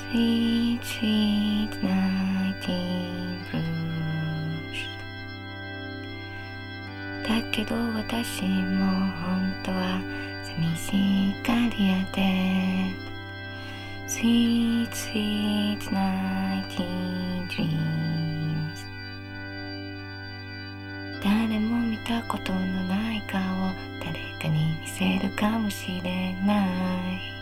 Sweet, sweet night in blues だけど私も本当は寂しがり屋で Sweet, sweet night in dreams 誰も見たことのない顔誰かに見せるかもしれない